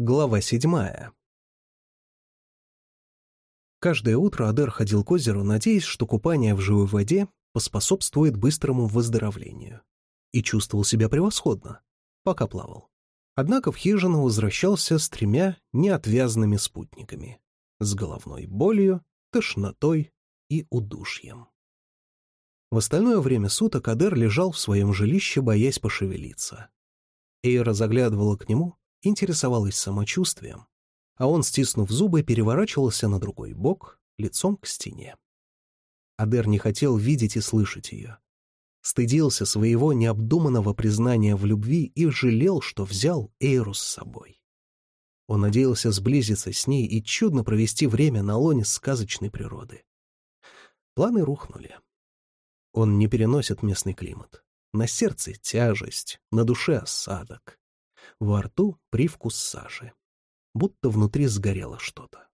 Глава седьмая. Каждое утро Адер ходил к озеру, надеясь, что купание в живой воде поспособствует быстрому выздоровлению. И чувствовал себя превосходно, пока плавал. Однако в хижину возвращался с тремя неотвязанными спутниками — с головной болью, тошнотой и удушьем. В остальное время суток Адер лежал в своем жилище, боясь пошевелиться. Эйра заглядывала к нему, интересовалась самочувствием, а он, стиснув зубы, переворачивался на другой бок, лицом к стене. Адер не хотел видеть и слышать ее. Стыдился своего необдуманного признания в любви и жалел, что взял Эйру с собой. Он надеялся сблизиться с ней и чудно провести время на лоне сказочной природы. Планы рухнули. Он не переносит местный климат. На сердце тяжесть, на душе осадок. Во рту привкус сажи. Будто внутри сгорело что-то.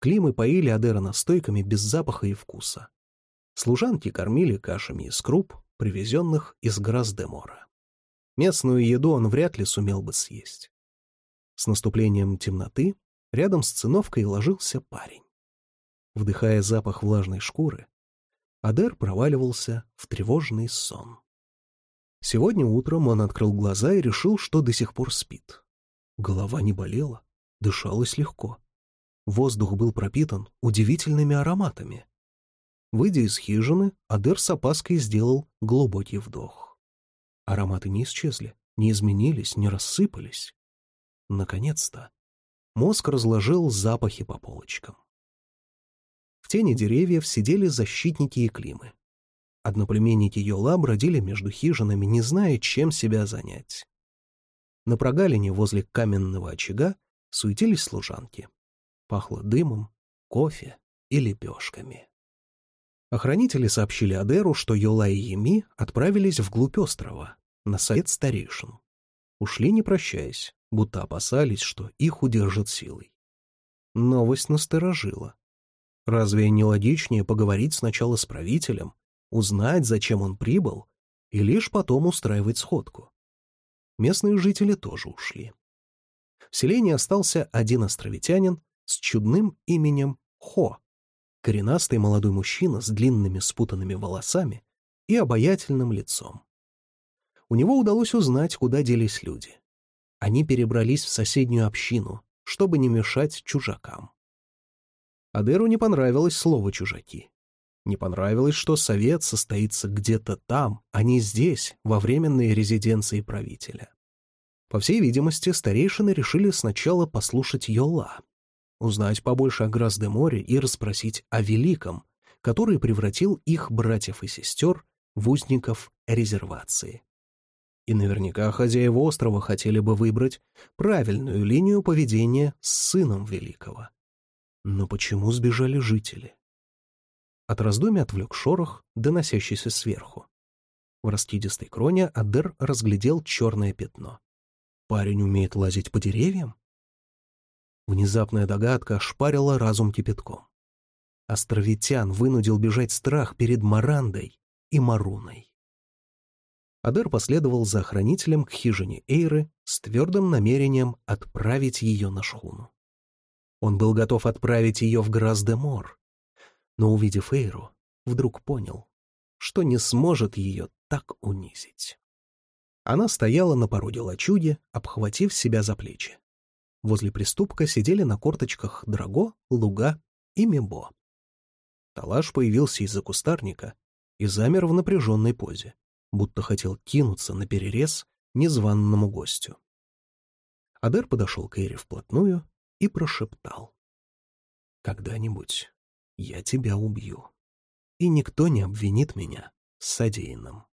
Климы поили Адера настойками без запаха и вкуса. Служанки кормили кашами из круп, привезенных из Грас-де-Мора. Местную еду он вряд ли сумел бы съесть. С наступлением темноты рядом с циновкой ложился парень. Вдыхая запах влажной шкуры, Адер проваливался в тревожный сон. Сегодня утром он открыл глаза и решил, что до сих пор спит. Голова не болела, дышалось легко. Воздух был пропитан удивительными ароматами. Выйдя из хижины, Адер с опаской сделал глубокий вдох. Ароматы не исчезли, не изменились, не рассыпались. Наконец-то мозг разложил запахи по полочкам. В тени деревьев сидели защитники и климы. Одноплеменники Йола бродили между хижинами, не зная, чем себя занять. На прогалине возле каменного очага суетились служанки. Пахло дымом, кофе и лепешками. Охранители сообщили Адеру, что Йола и Еми отправились вглубь острова, на совет старейшин. Ушли не прощаясь, будто опасались, что их удержат силой. Новость насторожила. Разве не логичнее поговорить сначала с правителем, узнать, зачем он прибыл, и лишь потом устраивать сходку. Местные жители тоже ушли. В селении остался один островитянин с чудным именем Хо, коренастый молодой мужчина с длинными спутанными волосами и обаятельным лицом. У него удалось узнать, куда делись люди. Они перебрались в соседнюю общину, чтобы не мешать чужакам. Адеру не понравилось слово «чужаки». Не понравилось, что совет состоится где-то там, а не здесь, во временной резиденции правителя. По всей видимости, старейшины решили сначала послушать Йола, узнать побольше о Грас-де-Море и расспросить о Великом, который превратил их братьев и сестер в узников резервации. И наверняка хозяева острова хотели бы выбрать правильную линию поведения с сыном Великого. Но почему сбежали жители? От раздумий отвлек шорох, доносящийся сверху. В раскидистой кроне Адер разглядел черное пятно. Парень умеет лазить по деревьям? Внезапная догадка ошпарила разум кипятком. Островитян вынудил бежать страх перед Марандой и Маруной. Адер последовал за охранителем к хижине Эйры с твердым намерением отправить ее на шхуну. Он был готов отправить ее в Грас-де-Мор, но, увидев Эйру, вдруг понял, что не сможет ее так унизить. Она стояла на пороге лачуги, обхватив себя за плечи. Возле приступка сидели на корточках Драго, Луга и Мебо. Талаш появился из-за кустарника и замер в напряженной позе, будто хотел кинуться на перерез незваному гостю. Адер подошел к Эйре вплотную и прошептал. «Когда-нибудь я тебя убью. И никто не обвинит меня с содеянным.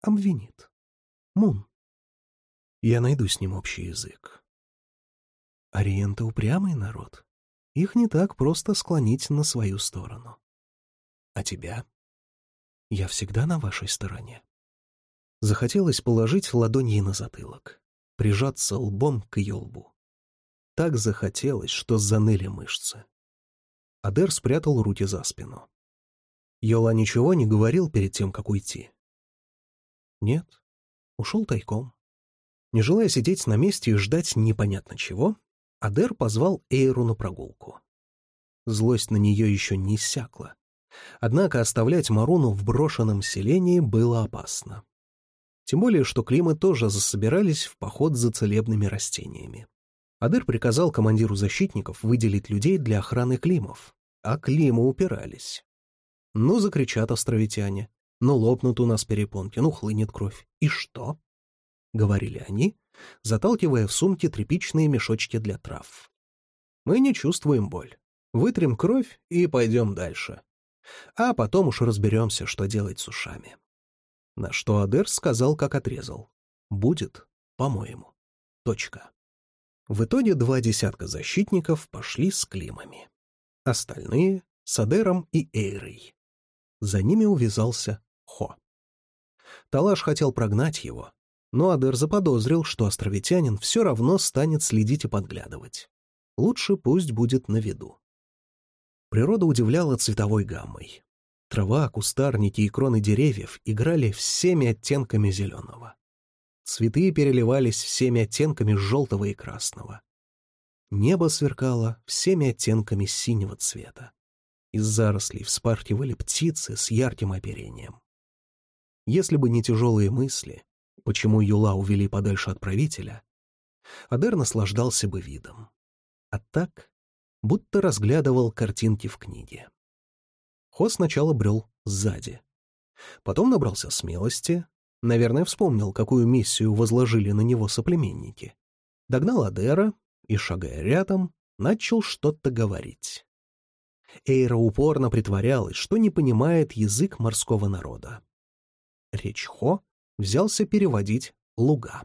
Обвинит. Мун. Я найду с ним общий язык. Ориенты упрямый народ. Их не так просто склонить на свою сторону. А тебя? Я всегда на вашей стороне. Захотелось положить ладонь ей на затылок, прижаться лбом к ее лбу. Так захотелось, что заныли мышцы. Адер спрятал руки за спину. Йола ничего не говорил перед тем, как уйти. Нет, ушел тайком. Не желая сидеть на месте и ждать непонятно чего, Адер позвал Эйру на прогулку. Злость на нее еще не иссякла. Однако оставлять Маруну в брошенном селении было опасно. Тем более, что Климы тоже засобирались в поход за целебными растениями. Адер приказал командиру защитников выделить людей для охраны Климов, а Климы упирались. Ну, закричат островитяне, ну, лопнут у нас перепонки, ну, хлынет кровь. И что? — говорили они, заталкивая в сумки тряпичные мешочки для трав. Мы не чувствуем боль. Вытрем кровь и пойдем дальше. А потом уж разберемся, что делать с ушами. На что Адер сказал, как отрезал. Будет, по-моему. Точка. В итоге два десятка защитников пошли с Климами. Остальные — с Адером и Эйрой. За ними увязался Хо. Талаш хотел прогнать его, но Адер заподозрил, что островитянин все равно станет следить и подглядывать. Лучше пусть будет на виду. Природа удивляла цветовой гаммой. Трава, кустарники и кроны деревьев играли всеми оттенками зеленого. Цветы переливались всеми оттенками желтого и красного. Небо сверкало всеми оттенками синего цвета. Из зарослей вспархивали птицы с ярким оперением. Если бы не тяжелые мысли, почему Юла увели подальше от правителя, Адер наслаждался бы видом. А так будто разглядывал картинки в книге. Хо сначала брел сзади. Потом набрался смелости, наверное, вспомнил, какую миссию возложили на него соплеменники. Догнал Адера и, шагая рядом, начал что-то говорить. Эйра упорно притворялась, что не понимает язык морского народа. Речь Хо взялся переводить луга.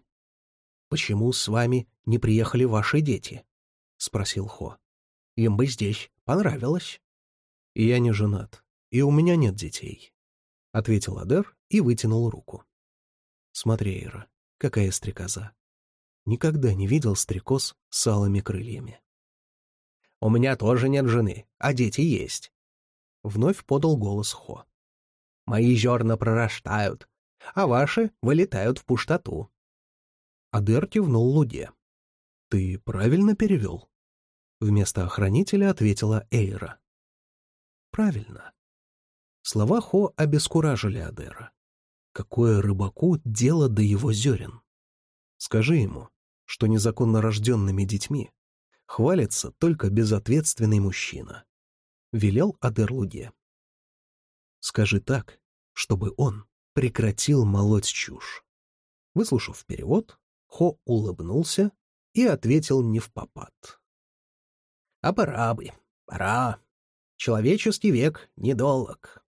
«Почему с вами не приехали ваши дети?» — спросил Хо. Им бы здесь понравилось. «Я не женат, и у меня нет детей», — ответил Адер и вытянул руку. «Смотри, Эйра, какая стрекоза. Никогда не видел стрекоз с алыми крыльями». «У меня тоже нет жены, а дети есть», — вновь подал голос Хо. «Мои зерна прорастают, а ваши вылетают в пустоту». Адер кивнул Луде. «Ты правильно перевел?» Вместо охранителя ответила Эйра. Правильно. Слова Хо обескуражили Адера. Какое рыбаку дело до его зерен? Скажи ему, что незаконно рожденными детьми хвалится только безответственный мужчина. Велел Адер Луге. Скажи так, чтобы он прекратил молоть чушь. Выслушав перевод, Хо улыбнулся и ответил не в попад. А пора бы, пора. Человеческий век недолг.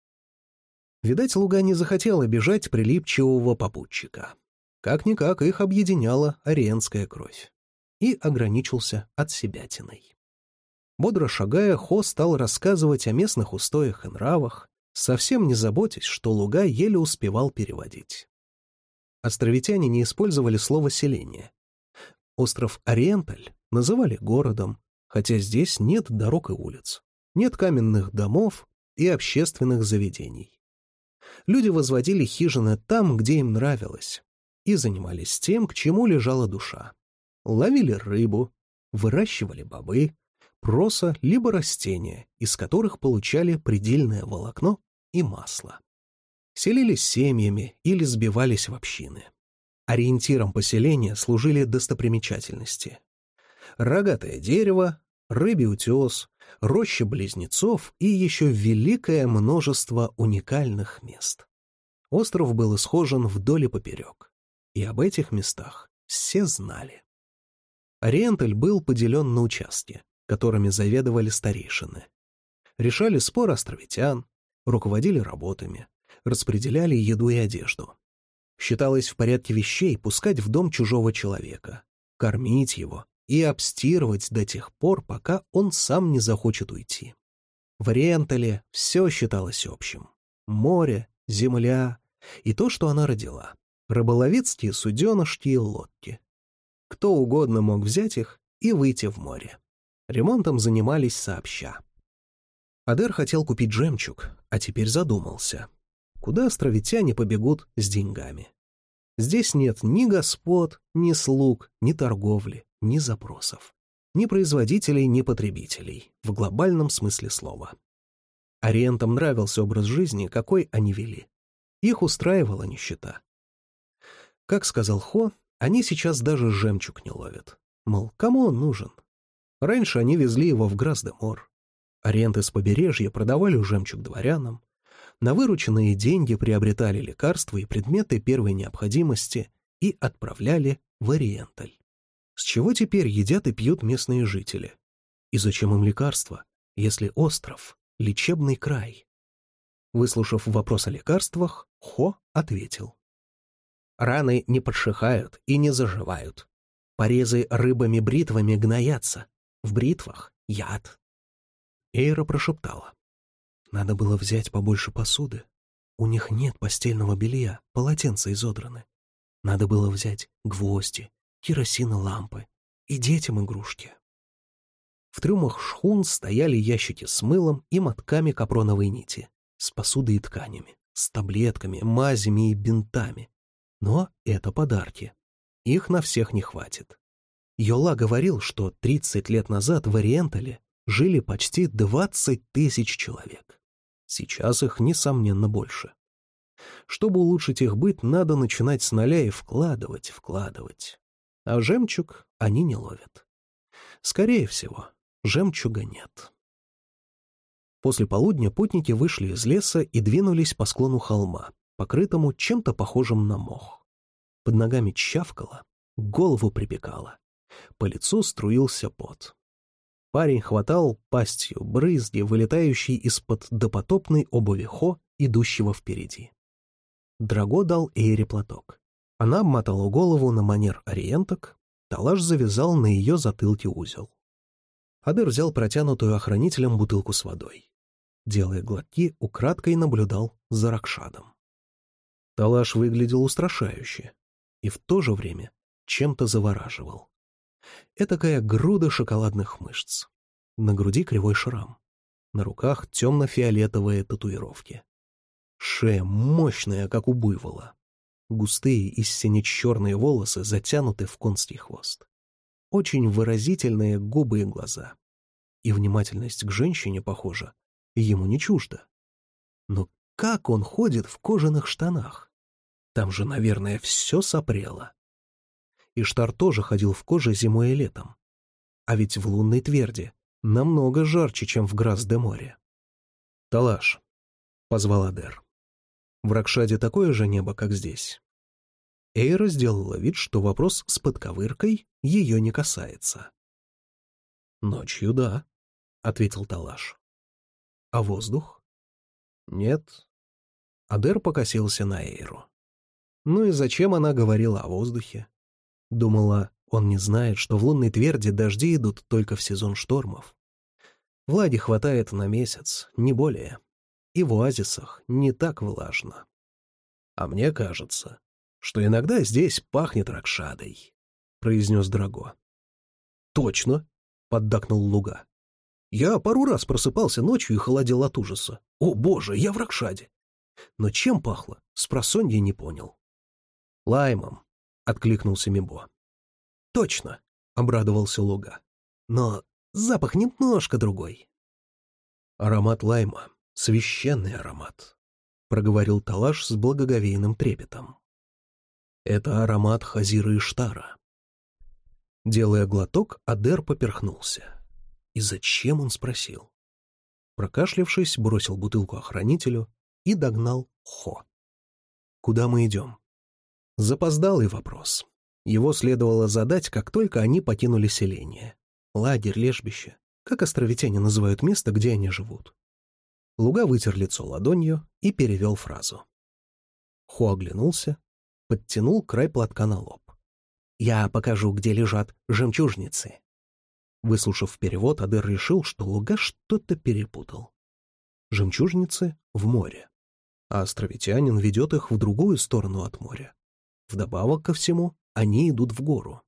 Видать, слуга не захотел обижать прилипчивого попутчика. Как-никак их объединяла ариенская кровь. И ограничился от себятиной. Бодро шагая, Хо стал рассказывать о местных устоях и нравах, совсем не заботясь, что Луга еле успевал переводить. Островитяне не использовали слово «селение». Остров Ориенталь называли городом, хотя здесь нет дорог и улиц, нет каменных домов и общественных заведений. Люди возводили хижины там, где им нравилось, и занимались тем, к чему лежала душа. Ловили рыбу, выращивали бобы, проса либо растения, из которых получали предельное волокно и масло. Селились семьями или сбивались в общины. Ориентиром поселения служили достопримечательности рогатое дерево, рыбий утес, роща близнецов и еще великое множество уникальных мест. Остров был исхожен вдоль и поперек, и об этих местах все знали. Ориенталь был поделен на участки, которыми заведовали старейшины. Решали спор островитян, руководили работами, распределяли еду и одежду. Считалось в порядке вещей пускать в дом чужого человека, кормить его, и обстирывать до тех пор, пока он сам не захочет уйти. В Рентале все считалось общим. Море, земля и то, что она родила. Рыболовецкие суденышки и лодки. Кто угодно мог взять их и выйти в море. Ремонтом занимались сообща. Адер хотел купить жемчуг, а теперь задумался. Куда островитяне побегут с деньгами? Здесь нет ни господ, ни слуг, ни торговли, ни запросов. Ни производителей, ни потребителей, в глобальном смысле слова. Ориентам нравился образ жизни, какой они вели. Их устраивала нищета. Как сказал Хо, они сейчас даже жемчуг не ловят. Мол, кому он нужен? Раньше они везли его в Граздемор. Аренты с побережья продавали жемчуг дворянам. На вырученные деньги приобретали лекарства и предметы первой необходимости и отправляли в Ориенталь. С чего теперь едят и пьют местные жители? И зачем им лекарства, если остров — лечебный край? Выслушав вопрос о лекарствах, Хо ответил. Раны не подшихают и не заживают. Порезы рыбами-бритвами гноятся. В бритвах яд. Эйра прошептала. Надо было взять побольше посуды. У них нет постельного белья, полотенца изодраны. Надо было взять гвозди, керосина лампы и детям игрушки. В трюмах шхун стояли ящики с мылом и мотками капроновой нити, с посудой и тканями, с таблетками, мазями и бинтами. Но это подарки. Их на всех не хватит. Йола говорил, что 30 лет назад в Ориентале жили почти 20 тысяч человек. Сейчас их, несомненно, больше. Чтобы улучшить их быт, надо начинать с нуля и вкладывать, вкладывать. А жемчуг они не ловят. Скорее всего, жемчуга нет. После полудня путники вышли из леса и двинулись по склону холма, покрытому чем-то похожим на мох. Под ногами чавкало, голову припекало. По лицу струился пот. Парень хватал пастью брызги, вылетающие из-под допотопной обуви Хо, идущего впереди. Драго дал Эйре платок. Она обмотала голову на манер ориенток, Талаш завязал на ее затылке узел. Адер взял протянутую охранителем бутылку с водой. Делая глотки, украдкой наблюдал за Ракшадом. Талаш выглядел устрашающе и в то же время чем-то завораживал. Этакая груда шоколадных мышц. На груди кривой шрам. На руках темно-фиолетовые татуировки. Шея мощная, как у буйвола. Густые и сине-черные волосы затянуты в конский хвост. Очень выразительные губы и глаза. И внимательность к женщине, похоже, ему не чужда. Но как он ходит в кожаных штанах? Там же, наверное, все сопрело. Иштар тоже ходил в коже зимой и летом. А ведь в лунной тверди намного жарче, чем в Грас-де-море. «Талаш», — позвал Адер. «В Ракшаде такое же небо, как здесь». Эйра сделала вид, что вопрос с подковыркой ее не касается. «Ночью да», — ответил Талаш. «А воздух?» «Нет». Адер покосился на Эйру. «Ну и зачем она говорила о воздухе?» Думала, он не знает, что в лунной тверди дожди идут только в сезон штормов. Влади хватает на месяц, не более. И в оазисах не так влажно. А мне кажется, что иногда здесь пахнет ракшадой, — произнес Драго. Точно, — поддакнул Луга. Я пару раз просыпался ночью и холодел от ужаса. О, боже, я в Ракшаде! Но чем пахло, спросонья не понял. Лаймом, откликнулся Мибо. «Точно!» — обрадовался Луга. «Но запах немножко другой». «Аромат лайма — священный аромат», — проговорил Талаш с благоговейным трепетом. «Это аромат Хазира и Штара». Делая глоток, Адер поперхнулся. И зачем он спросил? Прокашлявшись, бросил бутылку охранителю и догнал Хо. «Куда мы идем?» Запоздалый вопрос. Его следовало задать, как только они покинули селение. Лагерь, лежбище. Как островитяне называют место, где они живут. Луга вытер лицо ладонью и перевел фразу. Хо оглянулся, подтянул край платка на лоб. «Я покажу, где лежат жемчужницы». Выслушав перевод, Адер решил, что Луга что-то перепутал. Жемчужницы в море, а островитянин ведет их в другую сторону от моря. Вдобавок ко всему, они идут в гору.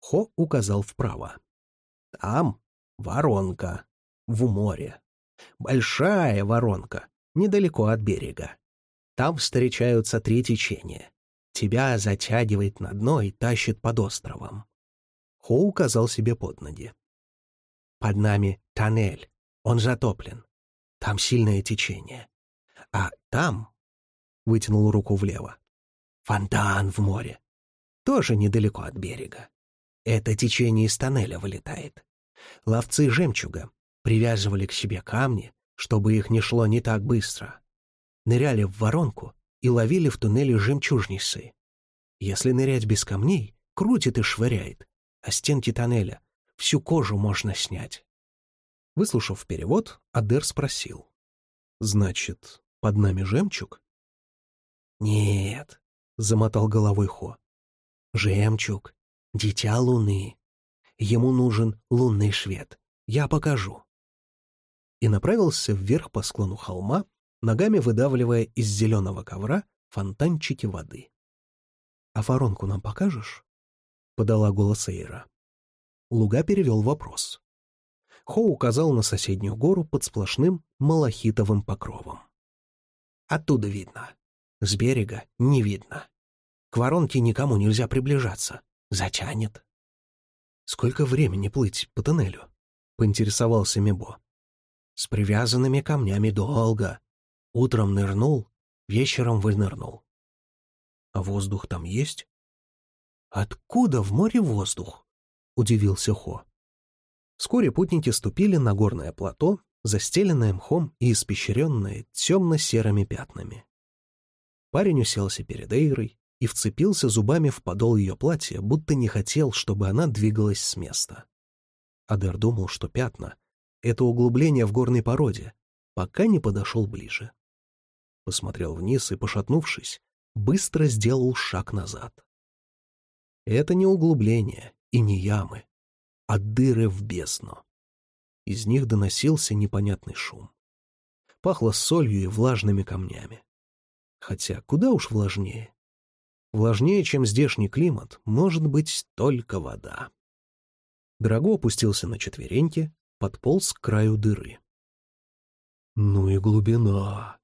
Хо указал вправо. Там воронка, в море. Большая воронка, недалеко от берега. Там встречаются три течения. Тебя затягивает на дно и тащит под островом. Хо указал себе под ноги. Под нами тоннель, он затоплен. Там сильное течение. А там, — вытянул руку влево, — фонтан в море. Тоже недалеко от берега. Это течение из тоннеля вылетает. Ловцы жемчуга привязывали к себе камни, чтобы их не шло не так быстро. Ныряли в воронку и ловили в туннеле жемчужницы. Если нырять без камней, крутит и швыряет, а стенки тоннеля всю кожу можно снять. Выслушав перевод, Адер спросил. «Значит, под нами жемчуг?» «Нет», — замотал головой Хо. «Жемчуг, дитя луны. Ему нужен лунный швед. Я покажу». И направился вверх по склону холма, ногами выдавливая из зеленого ковра фонтанчики воды. «А воронку нам покажешь?» — подала голос Эйра. Луга перевел вопрос. Хо указал на соседнюю гору под сплошным малахитовым покровом. «Оттуда видно. С берега не видно. К воронке никому нельзя приближаться. Затянет». «Сколько времени плыть по тоннелю?» — поинтересовался Мебо. «С привязанными камнями долго. Утром нырнул, вечером вынырнул. А воздух там есть? Откуда в море воздух? Удивился Хо. Вскоре путники ступили на горное плато, застеленное мхом и испещренное темно-серыми пятнами. Парень уселся перед Эйрой и вцепился зубами в подол ее платья, будто не хотел, чтобы она двигалась с места. Адер думал, что пятна — это углубление в горной породе, пока не подошел ближе. Посмотрел вниз и, пошатнувшись, быстро сделал шаг назад. Это не углубление и не ямы, а дыры в бездну. Из них доносился непонятный шум. Пахло солью и влажными камнями. Хотя куда уж влажнее. Влажнее, чем здешний климат, может быть только вода. Драго опустился на четвереньки, подполз к краю дыры. «Ну и глубина!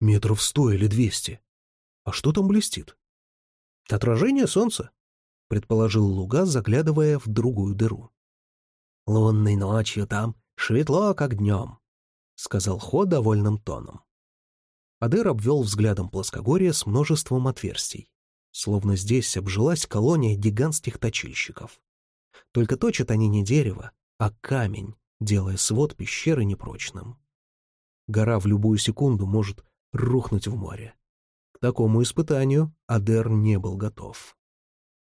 Метров сто или двести!» А что там блестит? Отражение солнца, предположил Луга, заглядывая в другую дыру. Лунной ночью там светло, как днем, сказал Хо довольным тоном. Адер обвел взглядом плоскогорье с множеством отверстий, словно здесь обжилась колония гигантских точильщиков. Только точат они не дерево, а камень, делая свод пещеры непрочным. Гора в любую секунду может рухнуть в море такому испытанию Адер не был готов.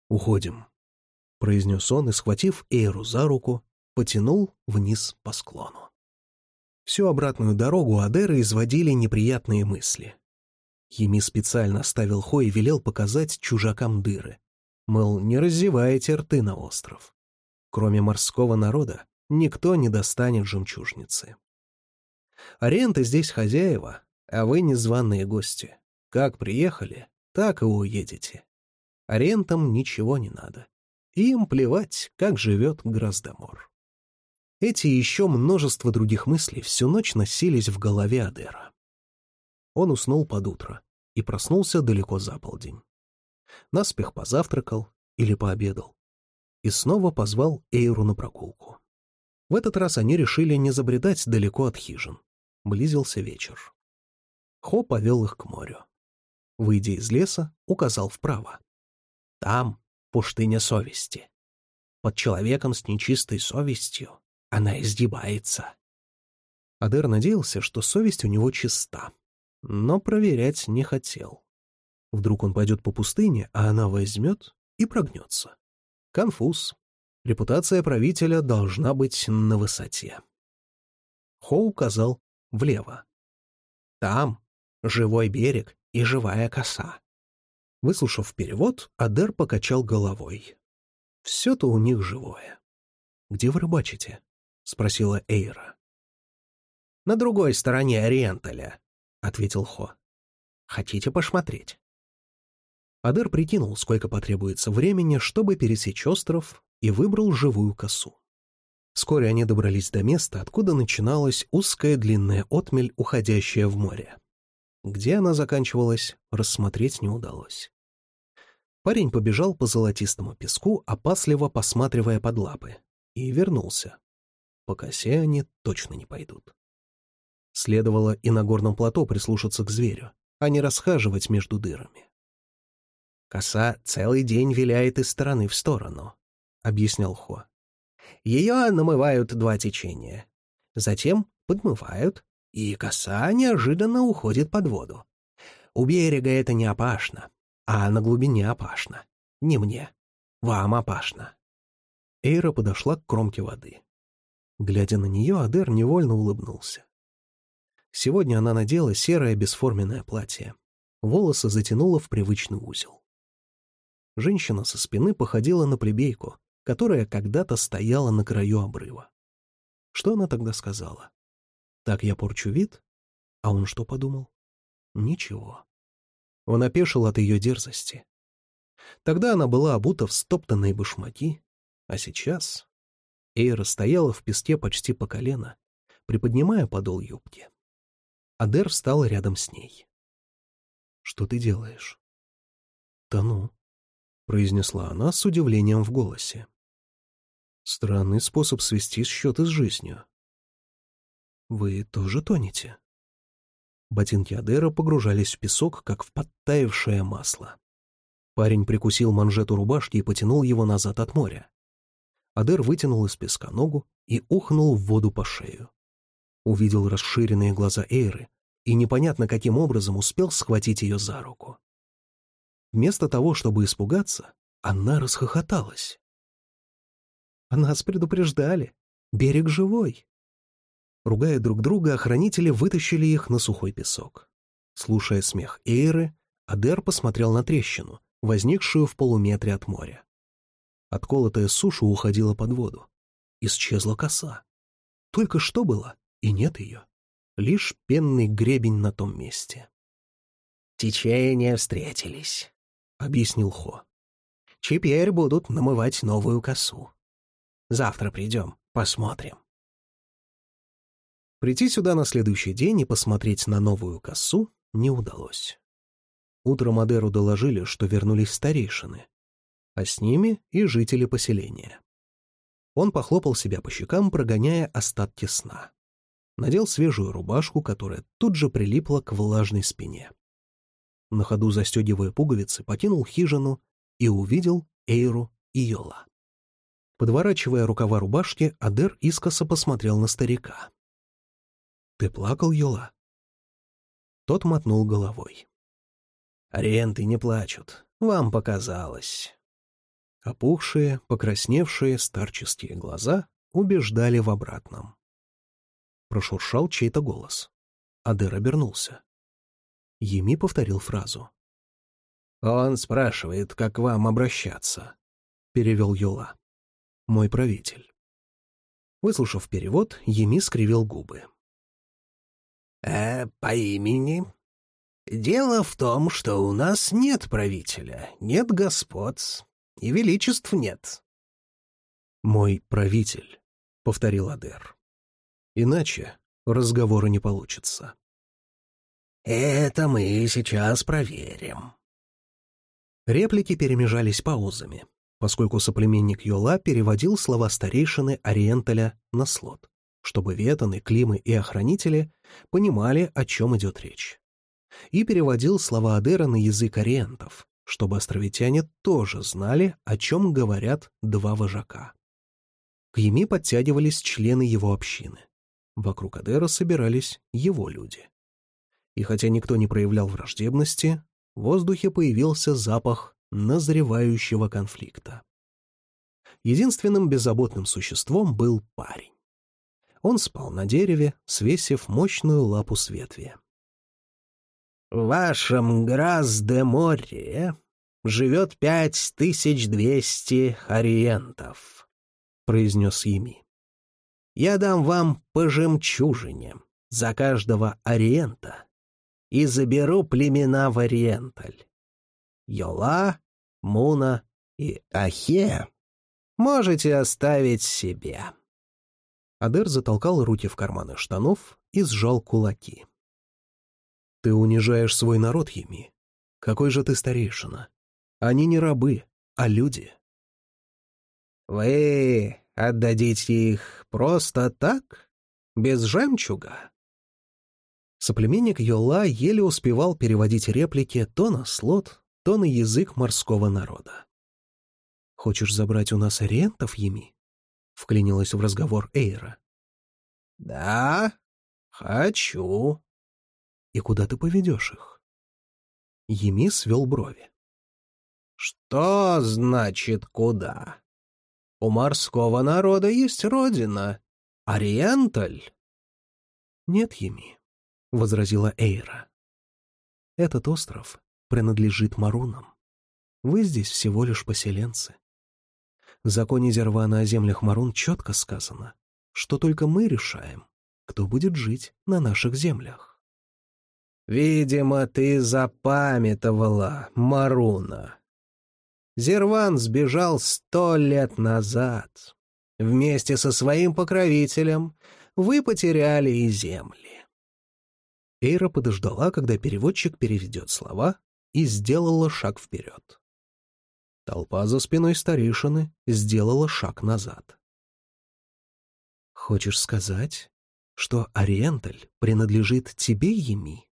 «Уходим», — произнес он и, схватив Эйру за руку, потянул вниз по склону. Всю обратную дорогу Адера изводили неприятные мысли. Еми специально оставил Хо и велел показать чужакам дыры. Мол, не разевайте рты на остров. Кроме морского народа, никто не достанет жемчужницы. Аренты здесь хозяева, а вы незваные гости. Как приехали, так и уедете. Арентам ничего не надо. Им плевать, как живет Гроздомор. Эти еще множество других мыслей всю ночь носились в голове Адера. Он уснул под утро и проснулся далеко за полдень. Наспех позавтракал или пообедал и снова позвал Эйру на прогулку. В этот раз они решили не забредать далеко от хижин. Близился вечер. Хо повел их к морю выйдя из леса, указал вправо. Там пустыня совести. Под человеком с нечистой совестью она издевается. Адер надеялся, что совесть у него чиста, но проверять не хотел. Вдруг он пойдет по пустыне, а она возьмет и прогнется. Конфуз. Репутация правителя должна быть на высоте. Хо указал влево. Там живой берег и живая коса. Выслушав перевод, Адер покачал головой. Все-то у них живое. «Где вы рыбачите?» — спросила Эйра. «На другой стороне Ориенталя», — ответил Хо. «Хотите посмотреть?» Адер прикинул, сколько потребуется времени, чтобы пересечь остров, и выбрал живую косу. Вскоре они добрались до места, откуда начиналась узкая длинная отмель, уходящая в море. Где она заканчивалась, рассмотреть не удалось. Парень побежал по золотистому песку, опасливо посматривая под лапы, и вернулся. По косе они точно не пойдут. Следовало и на горном плато прислушаться к зверю, а не расхаживать между дырами. «Коса целый день виляет из стороны в сторону», — объяснял Хо. «Ее намывают два течения. Затем подмывают, и коса неожиданно уходит под воду. У берега это не опасно, а на глубине опасно. Не мне. Вам опасно. Эйра подошла к кромке воды. Глядя на нее, Адер невольно улыбнулся. Сегодня она надела серое бесформенное платье. Волосы затянула в привычный узел. Женщина со спины походила на плебейку, которая когда-то стояла на краю обрыва. Что она тогда сказала? «Так я порчу вид?» А он что подумал? Ничего. Он опешил от ее дерзости. Тогда она была обута в стоптанные башмаки, а сейчас Эйра стояла в песке почти по колено, приподнимая подол юбки. Адер встал рядом с ней. «Что ты делаешь?» «Тону», — произнесла она с удивлением в голосе. «Странный способ свести счеты с жизнью». «Вы тоже тонете?» Ботинки Адера погружались в песок, как в подтаявшее масло. Парень прикусил манжету рубашки и потянул его назад от моря. Адер вытянул из песка ногу и ухнул в воду по шею. Увидел расширенные глаза Эйры и непонятно каким образом успел схватить ее за руку. Вместо того, чтобы испугаться, она расхохоталась. «Нас предупреждали. Берег живой. Ругая друг друга, охранители вытащили их на сухой песок. Слушая смех Эйры, Адер посмотрел на трещину, возникшую в полуметре от моря. Отколотая суша уходила под воду. Исчезла коса. Только что было, и нет ее. Лишь пенный гребень на том месте. «Течения встретились», — объяснил Хо. «Теперь будут намывать новую косу. Завтра придем, посмотрим». Прийти сюда на следующий день и посмотреть на новую косу не удалось. Утром Адеру доложили, что вернулись старейшины, а с ними и жители поселения. Он похлопал себя по щекам, прогоняя остатки сна. Надел свежую рубашку, которая тут же прилипла к влажной спине. На ходу застегивая пуговицы, покинул хижину и увидел Эйру и Йола. Подворачивая рукава рубашки, Адер искоса посмотрел на старика. «Ты плакал, Юла?» Тот мотнул головой. «Ариенты не плачут. Вам показалось». Опухшие, покрасневшие старческие глаза убеждали в обратном. Прошуршал чей-то голос. Адер обернулся. Еми повторил фразу. «Он спрашивает, как вам обращаться», — перевел Юла. «Мой правитель». Выслушав перевод, Еми скривил губы. «Э, по имени?» «Дело в том, что у нас нет правителя, нет господ, и величеств нет». «Мой правитель», — повторил Адер. «Иначе разговора не получится». «Это мы сейчас проверим». Реплики перемежались паузами, поскольку соплеменник Йола переводил слова старейшины Ориенталя на слот чтобы ветаны, климы и охранители понимали, о чем идет речь. И переводил слова Адера на язык ориентов, чтобы островитяне тоже знали, о чем говорят два вожака. К Еми подтягивались члены его общины. Вокруг Адера собирались его люди. И хотя никто не проявлял враждебности, в воздухе появился запах назревающего конфликта. Единственным беззаботным существом был парень. Он спал на дереве, свесив мощную лапу с ветви. «В вашем Грас-де-Море живет пять тысяч двести ориентов», — произнес Еми. «Я дам вам по жемчужине за каждого ориента и заберу племена в Ориенталь. Йола, Муна и Ахе можете оставить себе». Адер затолкал руки в карманы штанов и сжал кулаки. «Ты унижаешь свой народ, Еми. Какой же ты старейшина? Они не рабы, а люди. Вы отдадите их просто так, без жемчуга? Соплеменник Йола еле успевал переводить реплики то на слот, то на язык морского народа. «Хочешь забрать у нас ориентов, Еми?» — вклинилась в разговор Эйра. «Да, хочу». «И куда ты поведешь их?» Еми свел брови. «Что значит куда? У морского народа есть родина. Ориенталь?» «Нет, Еми», — возразила Эйра. «Этот остров принадлежит Марунам. Вы здесь всего лишь поселенцы. В законе Зервана о землях Марун четко сказано, что только мы решаем, кто будет жить на наших землях. «Видимо, ты запамятовала, Маруна. Зерван сбежал сто лет назад. Вместе со своим покровителем вы потеряли и земли». Эйра подождала, когда переводчик переведет слова, и сделала шаг вперед. Толпа за спиной старейшины сделала шаг назад. «Хочешь сказать, что Ориенталь принадлежит тебе, Еми?»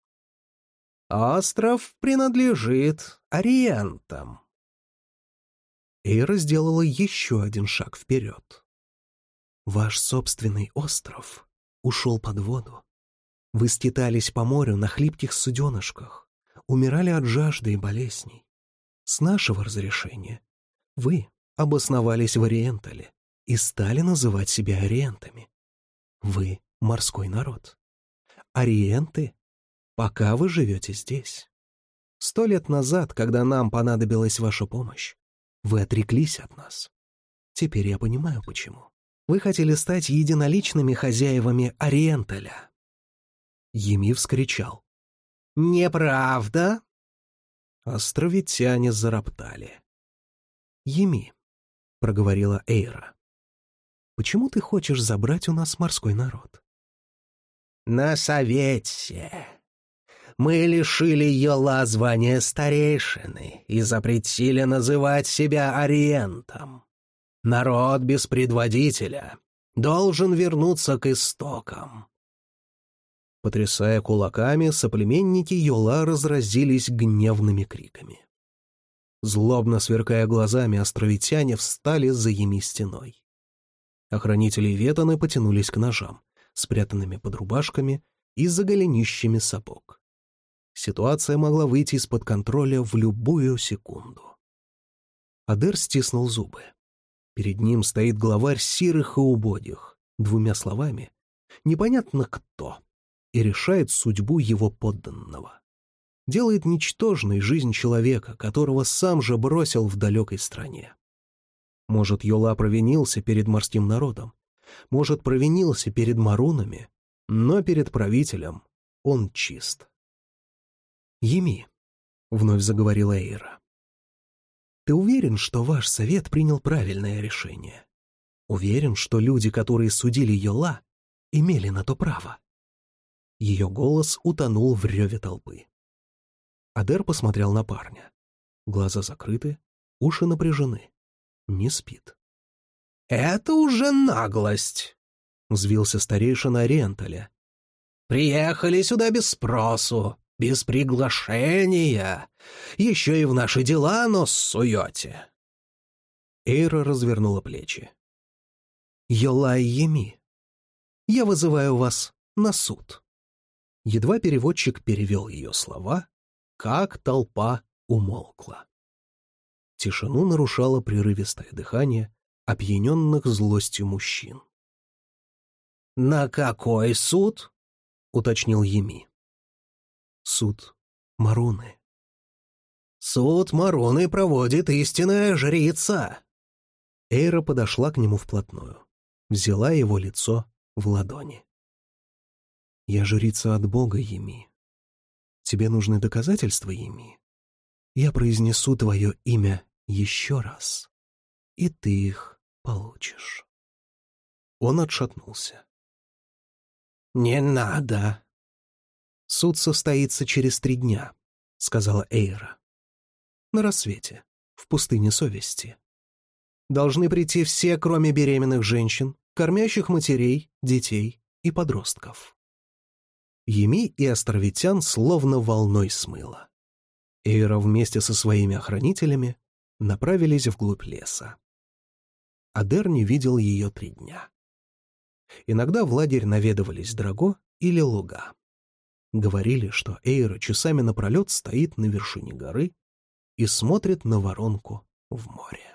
«Остров принадлежит Ориентам». Эйра сделала еще один шаг вперед. «Ваш собственный остров ушел под воду. Вы скитались по морю на хлипких суденышках, умирали от жажды и болезней. С нашего разрешения вы обосновались в Ориентале и стали называть себя ориентами. Вы — морской народ. Ориенты, пока вы живете здесь. Сто лет назад, когда нам понадобилась ваша помощь, вы отреклись от нас. Теперь я понимаю, почему. Вы хотели стать единоличными хозяевами Ориенталя. Еми вскричал. «Неправда!» Островитяне зароптали. «Еми», — проговорила Эйра, — «почему ты хочешь забрать у нас морской народ?» «На совете мы лишили Йола звания старейшины и запретили называть себя Ориентом. Народ без предводителя должен вернуться к истокам. Потрясая кулаками, соплеменники Йола разразились гневными криками. Злобно сверкая глазами, островитяне встали за Еми стеной. Охранители Ветаны потянулись к ножам, спрятанными под рубашками и за голенищами сапог. Ситуация могла выйти из-под контроля в любую секунду. Адер стиснул зубы. Перед ним стоит главарь сирых и убогих, двумя словами. Непонятно кто и решает судьбу его подданного. Делает ничтожной жизнь человека, которого сам же бросил в далекой стране. Может, Йола провинился перед морским народом, может, провинился перед марунами, но перед правителем он чист. «Еми», — вновь заговорила Эйра, — «ты уверен, что ваш совет принял правильное решение? Уверен, что люди, которые судили Йола, имели на то право?» Ее голос утонул в реве толпы. Адер посмотрел на парня. Глаза закрыты, уши напряжены. Не спит. «Это уже наглость!» — взвился старейшина Ренталя. «Приехали сюда без спросу, без приглашения. Еще и в наши дела нос суете». Эйра развернула плечи. «Йолай Еми, я вызываю вас на суд». Едва переводчик перевел ее слова, как толпа умолкла. Тишину нарушало прерывистое дыхание опьяненных злостью мужчин. «На какой суд?» — уточнил Еми. «Суд Маруны». «Суд Маруны проводит истинная жрица». Эйра подошла к нему вплотную, взяла его лицо в ладони. Я жрица от Бога, Еми. Тебе нужны доказательства, Еми? Я произнесу твое имя еще раз, и ты их получишь. Он отшатнулся. «Не надо!» «Суд состоится через три дня», — сказала Эйра. «На рассвете, в пустыне совести. Должны прийти все, кроме беременных женщин, кормящих матерей, детей и подростков. Еми и островитян словно волной смыло. Эйра вместе со своими охранителями направились вглубь леса. Адер не видел ее три дня. Иногда в лагерь наведывались Драго или Луга. Говорили, что Эйра часами напролет стоит на вершине горы и смотрит на воронку в море.